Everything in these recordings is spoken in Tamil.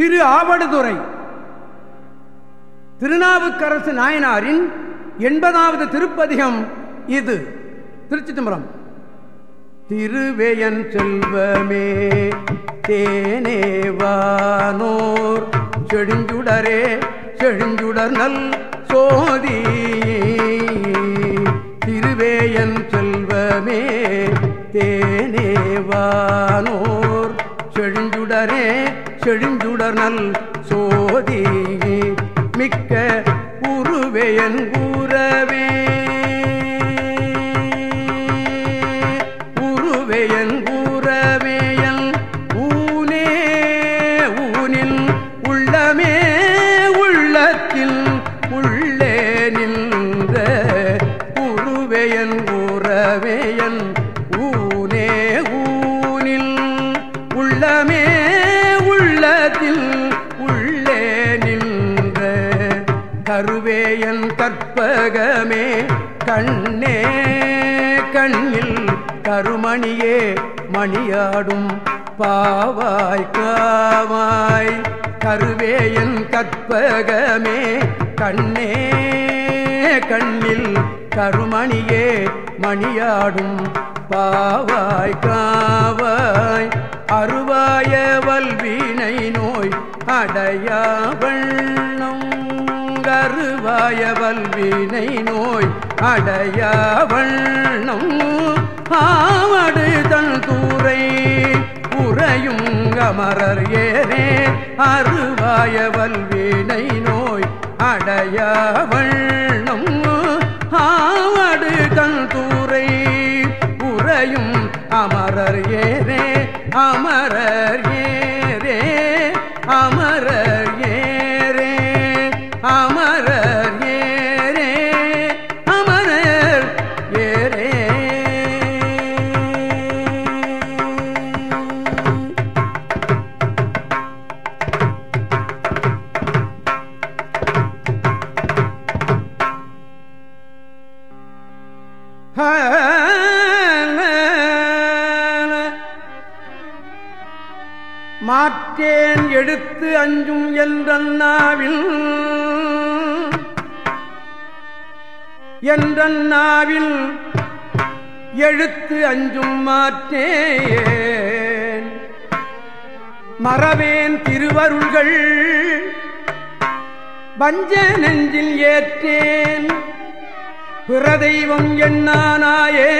திரு ஆவடுதுறை. திருநாவுக்கரசு நாயனாரின் எண்பதாவது திருப்பதிகம் இது. திருச்சி தம்பரம் திருவேயன் செல்வமே தேனேவானோர் செழிஞ்சுடரே செழிஞ்சுடர் நல் சோதி. திருவேயன் செல்வமே தேனேவானோர் செழிஞ்சுடரே செழிஞ்சுடர் சோதி மிக்க உருவேயன் கூறவே கண்ணில் கருமணியே மணியாடும் பாவாய் காவாய் கருவேயன் கற்பகமே கண்ணே கண்ணில் கருமணியே மணியாடும் பாவாய் காவாய் அருவாய வல்வினை நோய் அடையா வண்ணம். கருவாய வல்வினை நோய் அடையவண்ணம் ஆவடு தன் தூரை உறையும் அமரர் ஏனே அருவாயவல் வீணை நோய் அடையவண்ணம் ஆவடு தன் தூரை உறையும் அமரர் ஏனே அமரர் ஏ எடுத்து அஞ்சும் என்றாவில் என்றாவில் எழுத்து அஞ்சும் மாற்றேன். மறவேன் திருவருள்கள் வஞ்ச நெஞ்சில் ஏற்றேன். பிறதெய்வம் எண்ணானாயே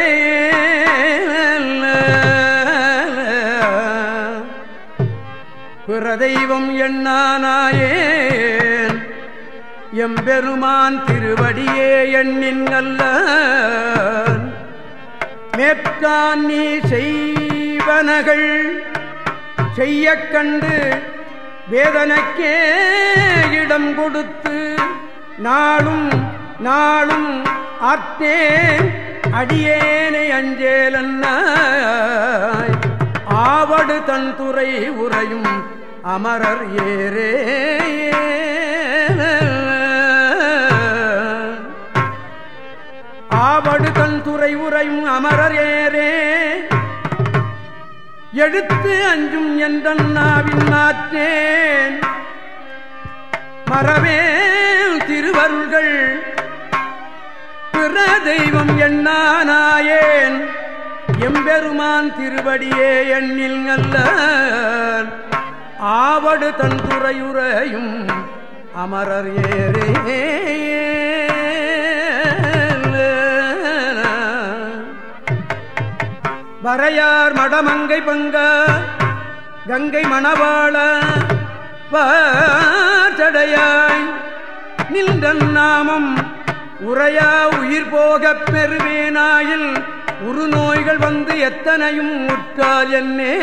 பிற தெய்வம் எண்ணானாயேன். எம்பெருமான் திருவடியே எண்ணின் அல்ல மேற்கான் நீ செய்வனகள் செய்ய கண்டு வேதனைக்கே இடம் கொடுத்து நாளும் நாளும் ஆற்றேன். அடியேனை அஞ்சேலன்னாய். ஆவடு தன் துறை உறையும் அமரர் ஏரே ஆவடு தன் துறை உரையும் அமரர் ஏரே எடுத்து அஞ்சும் என்றாவின் நாற்றேன். மறவேல் திருவருள்கள் பிற தெய்வம் எண்ணானாயேன் எம்பெருமான் திருவடியே எண்ணில் நல்ல ஆவடு தன் துறையுறையும் அமரர் ஏறே. வரையார் மடமங்கை பங்க கங்கை மணவாள வாச்சடையாய் நின்றன் நாமம் உரையா உயிர் போகப் பெறுவேனாயில் உரு நோய்கள் வந்து எத்தனையும் உட்கார் என்னே.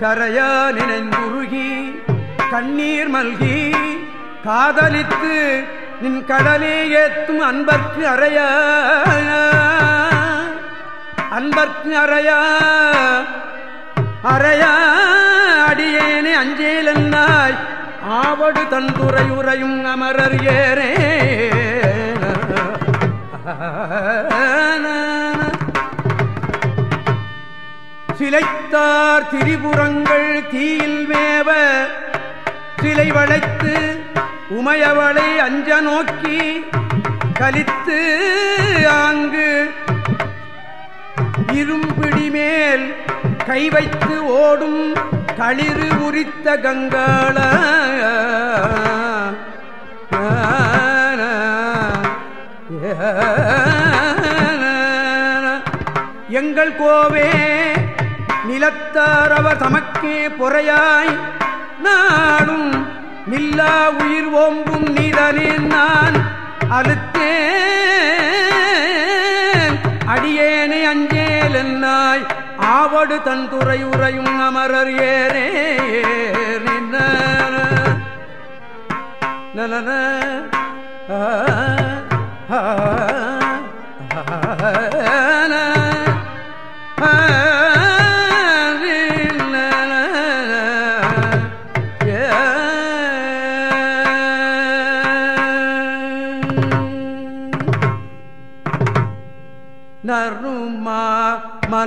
கரையா நினைந்துருகி கண்ணீர் மல்கி காதலித்து நின் கடலே ஏத்தும் அன்பர்க்கு அறையா. அன்பர்க்கு அறையா அறையா. அடியேனே அஞ்சேலன்னாய் ஆவடு தந்துரை உரையும் அமரர் ஏரே சிலைத்தார் திரிபுரங்கள் தீயில் மேவ சிலை வளைத்து உமையவளை அஞ்ச நோக்கி கலித்து ஆங்கு இரும்பிடி மேல் கை வைத்து ஓடும் களிறு உரித்த கங்காள. எங்கள் கோவே நிலத்தாரவர் தமக்கே பொறையாய் நாடும் நில்லா உயிர் ஓம்பும் நீதனேன் நான் அழுத்தேன். அடியேனை அஞ்சேல் என்னாய் ஆவடு தன் துறை உறையும் அமரர் ஏரே நலன ஆ.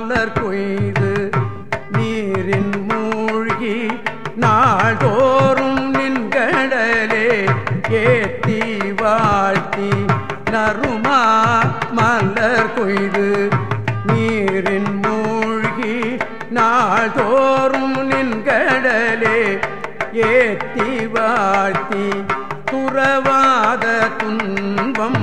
மலர் கொய்து நீரின் மூழ்கி நாள்தோறும் நின்கடலே ஏத்தி வாழ்த்தி நருமா மலர் கொய்து நீரின் மூழ்கி நாள்தோறும் நின்கடலே ஏத்தி வாழ்த்தி துறவாத துன்பம்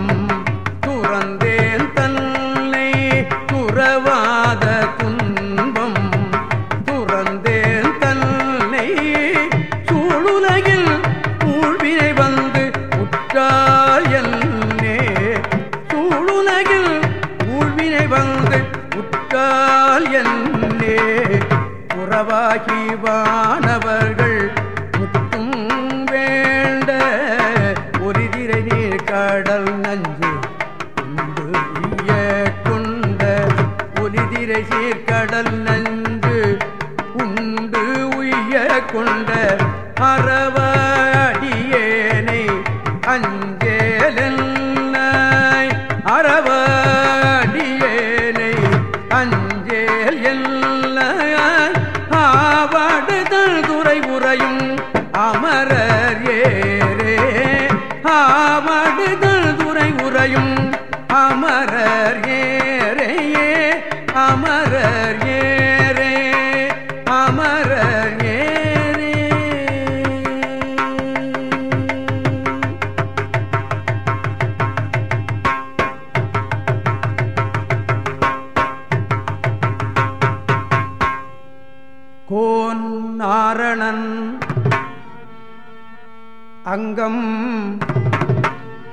வந்து உற்றால் என்னே உறவாகி வானவர்கள் முற்றும் வேண்ட ஒரு திரை நீர் கடல் நஞ்சு உண்டு உய்ய கொண்ட ஒலிதிரை சீர்கடல் நஞ்சு ஆவாடுதல் துறை உறையும் அமரர் ஏரே ஆவடுதல் துறை உறையும் அமரர் ஏரே அமரர்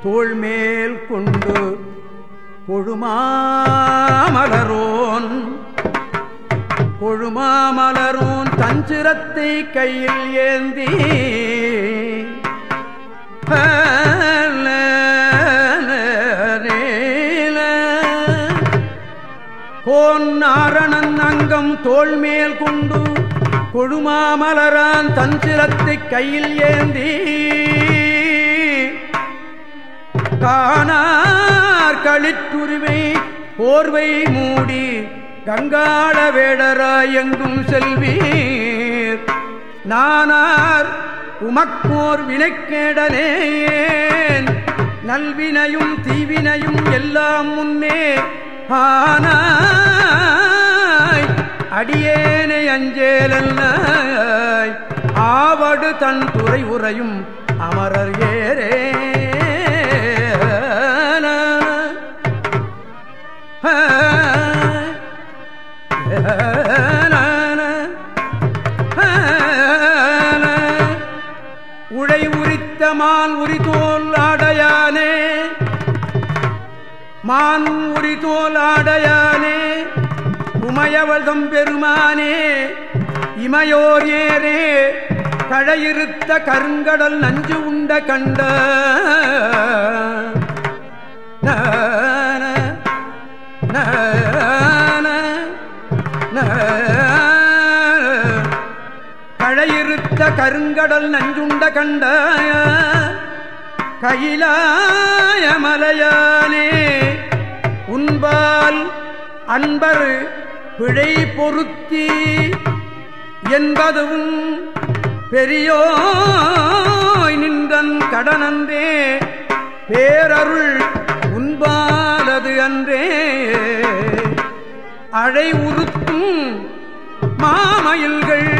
தோள்மேல் கொண்டு கொழுமாமலரோன் கொழுமாமலரோன் தஞ்சிரத்தை கையில் ஏந்தி கோன் நாரணன் அங்கம் தோள்மேல் கொண்டு கொழுமாமலரான் தஞ்சிரத்தை கையில் ஏந்தி காணார் களிற்றுருவை போர்வை மூடி கங்காள வேடராய் எங்கும் செல்வீர். நானார் உமக்கோர் வினைக்கேடனேன். நல்வினையும் தீவினையும் எல்லாம் முன்னே ஆனாய். அடியேனை அஞ்சேலல்லாய். ஆவடு தன் துறை உறையும் அமரர் ஏரே உழை உரித்த மான் உரிதோல் ஆடையானே. மான் உரிதோல் ஆடையானே. உமையவள்தம் பெருமானே இமையோர் ஏரே கழையிருத்த கருங்கடல் நஞ்சு உண்ட கண்ட. கழையிருத்த கருங்கடல் நஞ்சுண்ட கண்ட கையிலாய மலையானே உன்பால் அன்பர் பிழை பொருத்தி என்பதும் பெரியோய் நின்றன் கடனந்தே பேரருள் உன்பால் அழை உறுத்தும் மாமயில்கள்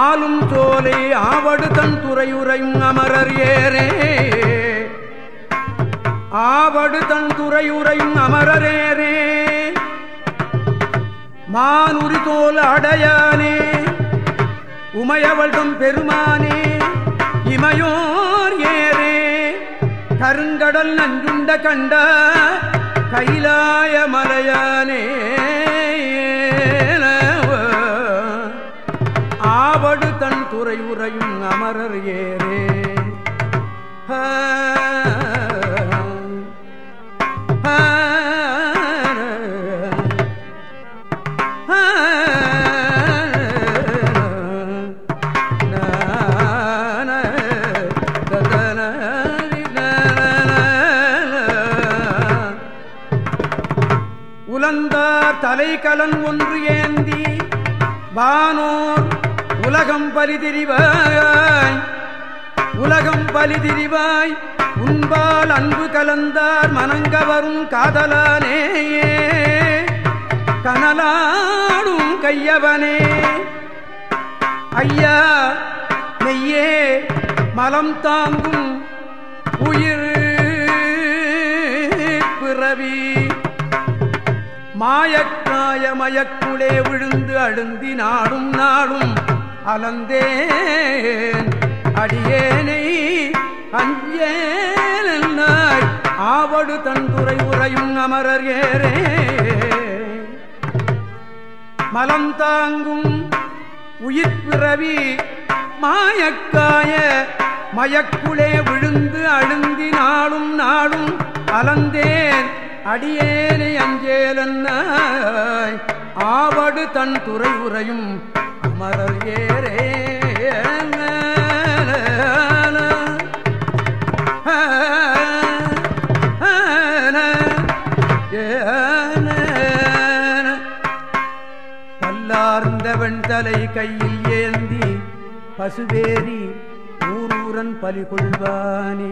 ஆளும் சோலை ஆவடு தன் துறையுறையும் அமரர் ஏரே ஆவடு தன் துறையுறையும் அமரரேரே மானுரி தோல் அடையானே உமையவள்தம் பெருமானே இமையோர் ஏரே கருங்கடல் நஞ்சுண்ட கண்ட கைலாய மலையானே. துறை உரையும் அமரர் ஏரே உலந்தார் தலைக்கலன் ஒன்று ஏந்தி வானோர் உலகம் பலிதிரிவாய். உலகம் பலிதிரிவாய். உன்பால் அன்பு கலந்தார் மனங்கவரும் காதலானேயே கனலாடும் கையவனே. ஐயா நெய்யே மலம் தாங்கும் உயிர் பிறவி. மாயக்காய மயக்குளே விழுந்து அழுந்தி நாடும் நாடும் அலந்தேன். அடியேனை அஞ்சேனாய் ஆவடு தன்துறை உரையும் அமரர் ஏறே. மலம் தாங்கும் உயிர் பிறவி மாயக்காய மயக்குளே விழுந்து அழுந்தி நாளும் நாளும் அலந்தேன். அடியேனை அஞ்சேலன்னாய் ஆவடு தன் துறை உரையும் அமரர் ஏரே பல்லார்ந்த வெண்தலை கையில் ஏந்தி பசுவேரி ஊரூரன் பலிகொள்வானே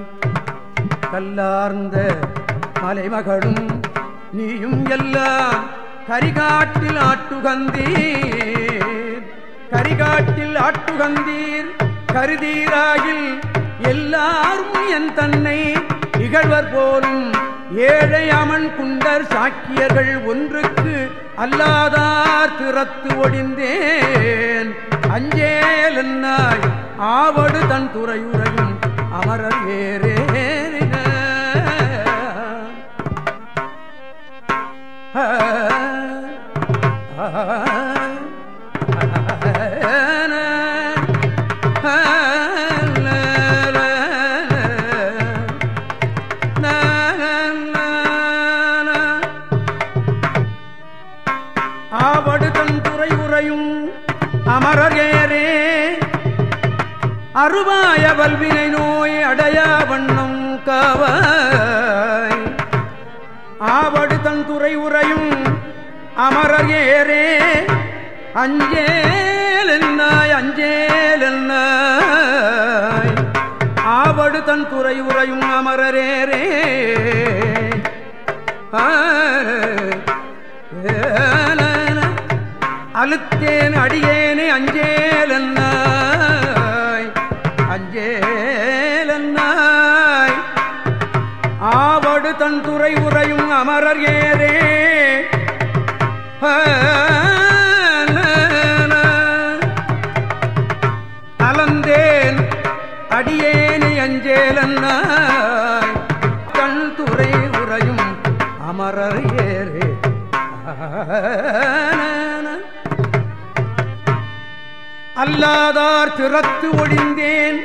கல்லார்ந்த மலைமகளும் நீயும் எல்லாம் கரிகாட்டில் ஆட்டுகந்தீ. கரிகாட்டில் ஆட்டுகந்தீர் கருதீராகில் எல்லாரும் என் தன்னை இகழ்வர் போலும் ஏழை அமன் குண்டர் சாக்கியர்கள் ஒன்றுக்கு அல்லாதார் திறத்து ஒடிந்தேன். அஞ்சேல் ஆவடு தன் துறையுறையும் அமரர் ஏறேறின ஆ. அமரர் அஞ்சேல் என்னாய் அஞ்சேல் என்னாய். ஆவடு தன் துறை உரையும் அமரரேரே அழுத்தேன் அடியேனே அஞ்சேல் என்னாய். அஞ்சேல் என்னாய். ஆவடு தன் துறை உரையும் அமரர் ஏரே அலந்தேன் அடியேனை அஞ்சேலன்னாய். கண் துறை உறையும் அமரர் ஏரே அல்லாதார் திறத்து ஒழிந்தேன்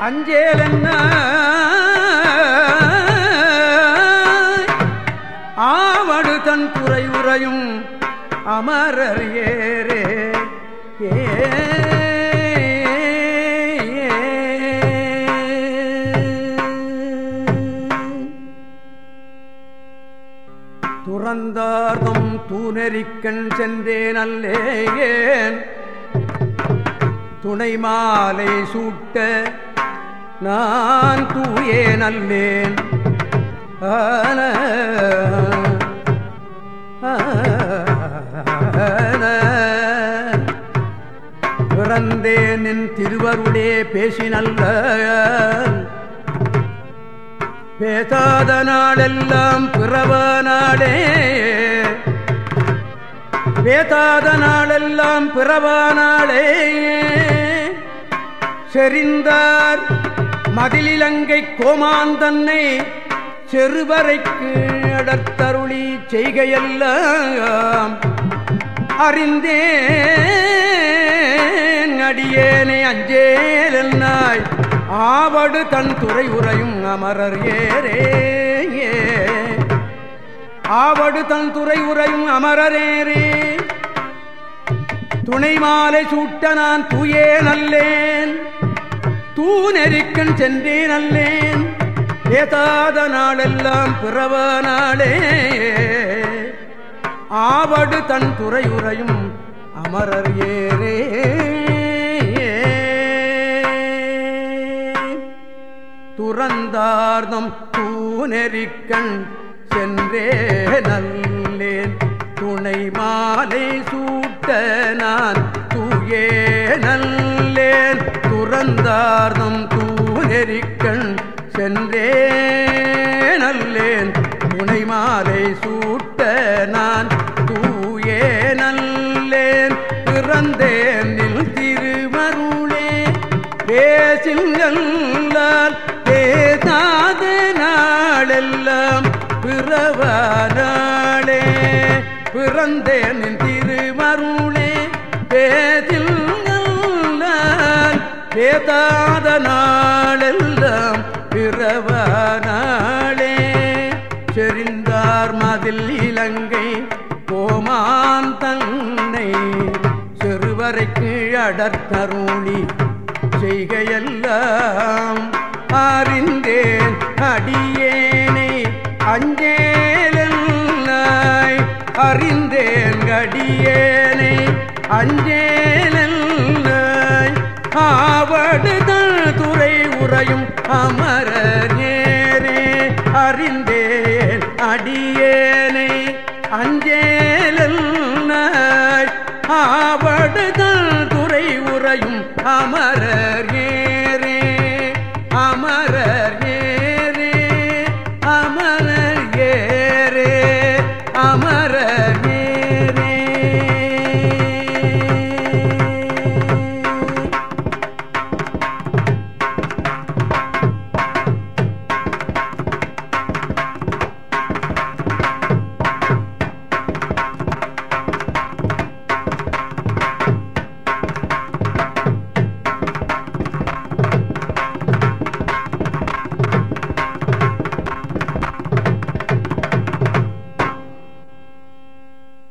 அஞ்சேலன்ன ஆவடு தன் துறை உறையும் அமரர் ஏரே துறந்தார்தம் தூர தூணெறிக்கண் சென்றேன் அல்லேன் துணை மாலை சூட்ட நான் தூயே நல்லேன் ஆன பிறந்தேன் என் திருவருடே பேசினல்ல பேசாத நாளெல்லாம் பிறவ நாளே பேசாத நாளெல்லாம் பிறவ நாளே செறிந்தார் மதிலிலங்கை கோமாந்தன்னை செருவரைக்கு அடர்த்தருளி செய்கையெல்லாம் அறிந்தேன். அடியேனை அஞ்சேல் நாய் ஆவடு தன் துறை உரையும் அமரர் ஏரே ஆவடு தன் துறை உரையும் அமரரேரே துணை மாலை சூட்ட நான் தூயே நல்லேன். தூ நெறிக்கண் சென்றே நல்லேன். ஏதாத நாளெல்லாம் பிறவ நாளே. ஆவடு தன் துறையுறையும் அமரர் ஏரே துறந்தார்தம் தூநெறிக்கண் சென்றே நல்லேன். துணை மாலை சூட்ட நான் தூயே நல்லேன். துறந்தார்தம் தூநெறிக்கண் சென்றே நல்லேன். துணை மாலை சூட்ட நான் தூயே நல்லேன். பிறந்தேன் திருமருளே பேசில்லால் பிறந்தவராளே நாளே பிறந்தேன் திருமருளே. பேதில் பேதாத நாளெல்லாம் பிறவ நாளே செறிந்தார் மதில் இலங்கை கோமான் தன்னை சிறுவரைக்கு அடர்த்தருளி செய்கையெல்லாம் அறிந்தேன்.